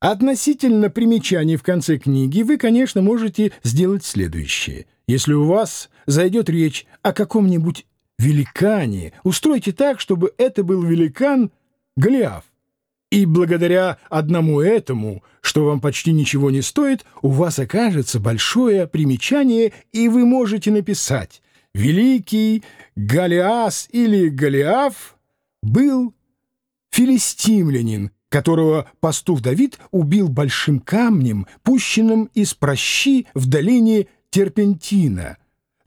Относительно примечаний в конце книги вы, конечно, можете сделать следующее. Если у вас зайдет речь о каком-нибудь великане, устройте так, чтобы это был великан Голиаф. И благодаря одному этому, что вам почти ничего не стоит, у вас окажется большое примечание, и вы можете написать «Великий Голиас или Голиаф был филистимлянин, которого пастух Давид убил большим камнем, пущенным из прощи в долине Терпентина.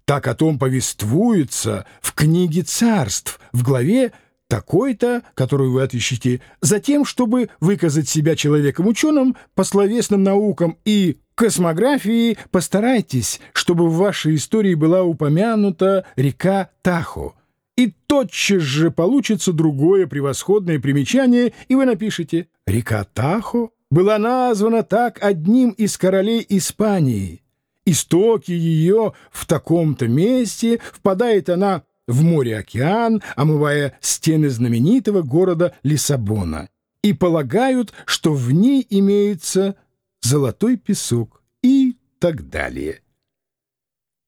Так о том повествуется в книге царств в главе такой-то, которую вы отыщете, затем, чтобы выказать себя человеком-ученым по словесным наукам и космографии, постарайтесь, чтобы в вашей истории была упомянута река Тахо. И тотчас же получится другое превосходное примечание, и вы напишете «Река Тахо была названа так одним из королей Испании. Истоки ее в таком-то месте, впадает она в море-океан, омывая стены знаменитого города Лиссабона, и полагают, что в ней имеется золотой песок и так далее.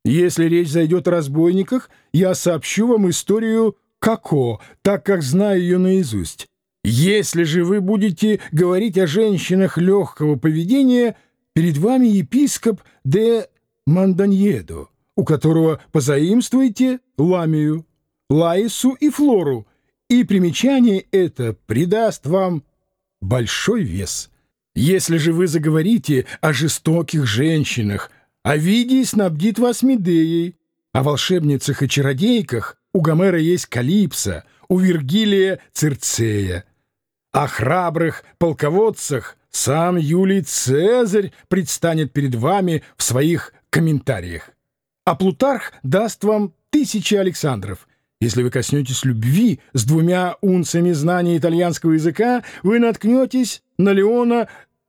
Если речь зайдет о разбойниках, я сообщу вам историю Како, так как знаю ее наизусть. Если же вы будете говорить о женщинах легкого поведения, перед вами епископ де Манданьедо у которого позаимствуете ламию, лаису и флору, и примечание это придаст вам большой вес. Если же вы заговорите о жестоких женщинах, о виде снабдит вас Медеей, о волшебницах и чародейках у Гомера есть Калипсо, у Вергилия — Цирцея. О храбрых полководцах сам Юлий Цезарь предстанет перед вами в своих комментариях а Плутарх даст вам тысячи Александров. Если вы коснетесь любви с двумя унцами знания итальянского языка, вы наткнетесь на Леона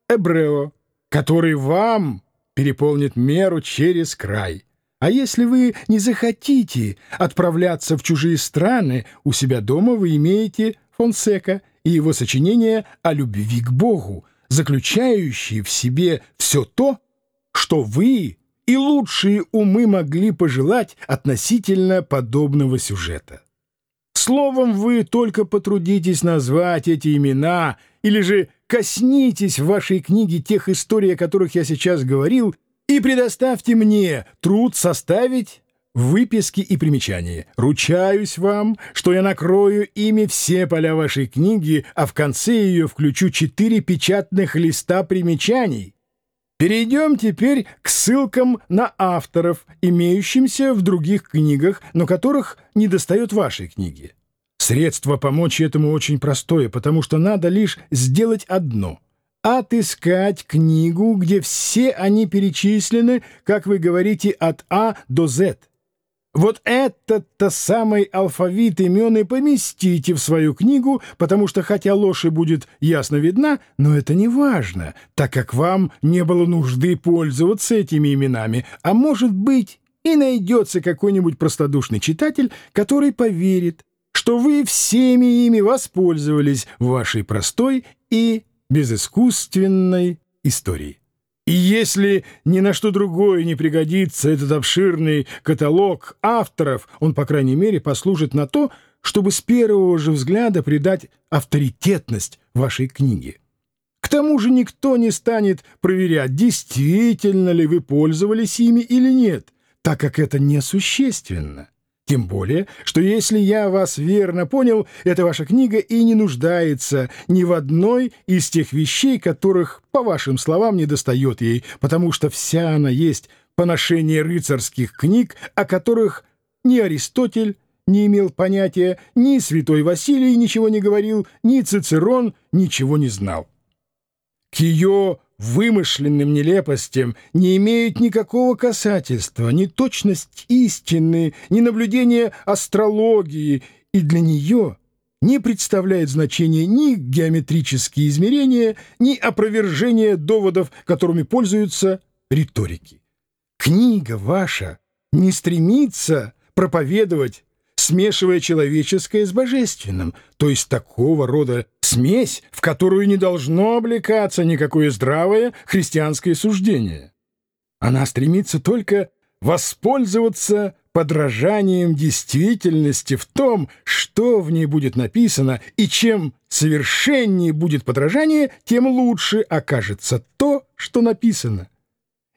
Эбрео, который вам переполнит меру через край. А если вы не захотите отправляться в чужие страны, у себя дома вы имеете Фонсека и его сочинения о любви к Богу, заключающие в себе все то, что вы и лучшие умы могли пожелать относительно подобного сюжета. Словом, вы только потрудитесь назвать эти имена или же коснитесь в вашей книге тех историй, о которых я сейчас говорил, и предоставьте мне труд составить выписки и примечания. Ручаюсь вам, что я накрою ими все поля вашей книги, а в конце ее включу четыре печатных листа примечаний, Перейдем теперь к ссылкам на авторов, имеющимся в других книгах, но которых недостает вашей книги. Средство помочь этому очень простое, потому что надо лишь сделать одно — отыскать книгу, где все они перечислены, как вы говорите, от А до З. Вот этот-то самый алфавит имен и поместите в свою книгу, потому что хотя ложь и будет ясно видна, но это не важно, так как вам не было нужды пользоваться этими именами, а может быть и найдется какой-нибудь простодушный читатель, который поверит, что вы всеми ими воспользовались в вашей простой и безыскусственной истории. И если ни на что другое не пригодится этот обширный каталог авторов, он, по крайней мере, послужит на то, чтобы с первого же взгляда придать авторитетность вашей книге. К тому же никто не станет проверять, действительно ли вы пользовались ими или нет, так как это несущественно. Тем более, что если я вас верно понял, эта ваша книга и не нуждается ни в одной из тех вещей, которых, по вашим словам, не достает ей, потому что вся она есть поношение рыцарских книг, о которых ни Аристотель не имел понятия, ни святой Василий ничего не говорил, ни Цицерон ничего не знал. К ее вымышленным нелепостям не имеют никакого касательства, ни точность истины, ни наблюдение астрологии, и для нее не представляет значения ни геометрические измерения, ни опровержение доводов, которыми пользуются риторики. Книга ваша не стремится проповедовать, смешивая человеческое с божественным, то есть такого рода смесь, в которую не должно облекаться никакое здравое христианское суждение. Она стремится только воспользоваться подражанием действительности в том, что в ней будет написано, и чем совершеннее будет подражание, тем лучше окажется то, что написано.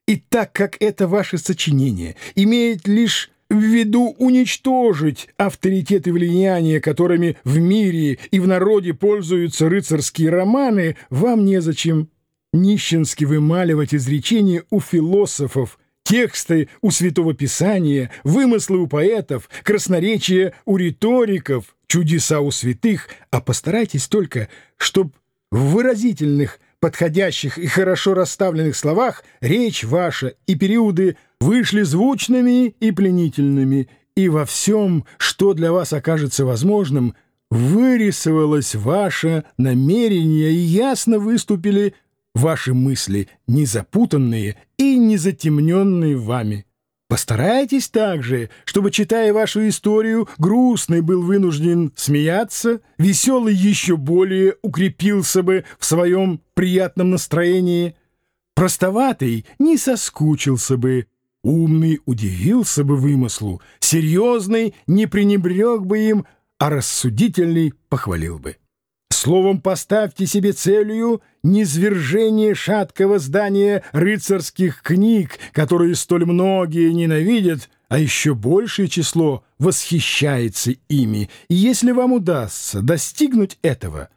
И так как это ваше сочинение имеет лишь в виду уничтожить авторитет и влияние, которыми в мире и в народе пользуются рыцарские романы, вам незачем. Нищенски вымаливать изречения у философов, тексты у Святого Писания, вымыслы у поэтов, красноречие у риториков, чудеса у святых, а постарайтесь только, чтоб в выразительных, подходящих и хорошо расставленных словах речь ваша и периоды вышли звучными и пленительными, и во всем, что для вас окажется возможным, вырисовалось ваше намерение и ясно выступили ваши мысли, не запутанные и не затемненные вами. Постарайтесь также, чтобы, читая вашу историю, грустный был вынужден смеяться, веселый еще более укрепился бы в своем приятном настроении, простоватый не соскучился бы, умный удивился бы вымыслу, серьезный не пренебрег бы им, а рассудительный похвалил бы. Словом, поставьте себе целью низвержение шаткого здания рыцарских книг, которые столь многие ненавидят, а еще большее число восхищается ими. И если вам удастся достигнуть этого,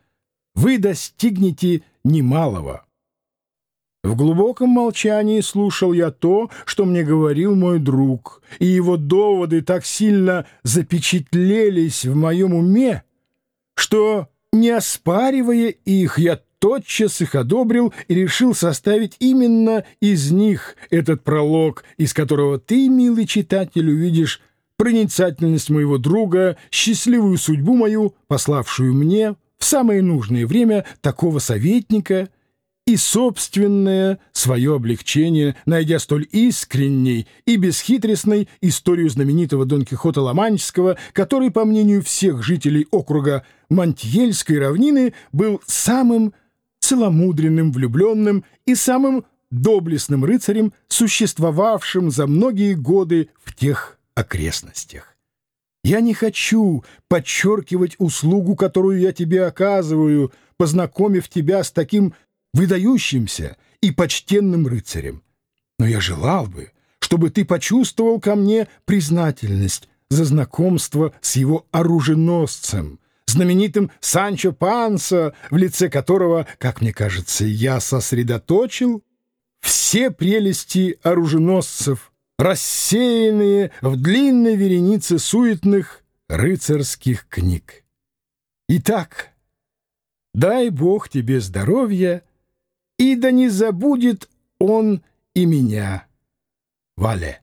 вы достигнете немалого. В глубоком молчании слушал я то, что мне говорил мой друг, и его доводы так сильно запечатлелись в моем уме, что не оспаривая их, я тотчас их одобрил и решил составить именно из них этот пролог, из которого ты, милый читатель, увидишь проницательность моего друга, счастливую судьбу мою, пославшую мне в самое нужное время такого советника — и собственное свое облегчение, найдя столь искренней и бесхитростной историю знаменитого Дон Кихота Ломанческого, который, по мнению всех жителей округа Мантьельской равнины, был самым целомудренным, влюбленным и самым доблестным рыцарем, существовавшим за многие годы в тех окрестностях. Я не хочу подчеркивать услугу, которую я тебе оказываю, познакомив тебя с таким выдающимся и почтенным рыцарем. Но я желал бы, чтобы ты почувствовал ко мне признательность за знакомство с его оруженосцем, знаменитым Санчо Панса, в лице которого, как мне кажется, я сосредоточил все прелести оруженосцев, рассеянные в длинной веренице суетных рыцарских книг. Итак, дай Бог тебе здоровья и да не забудет он и меня. Вале.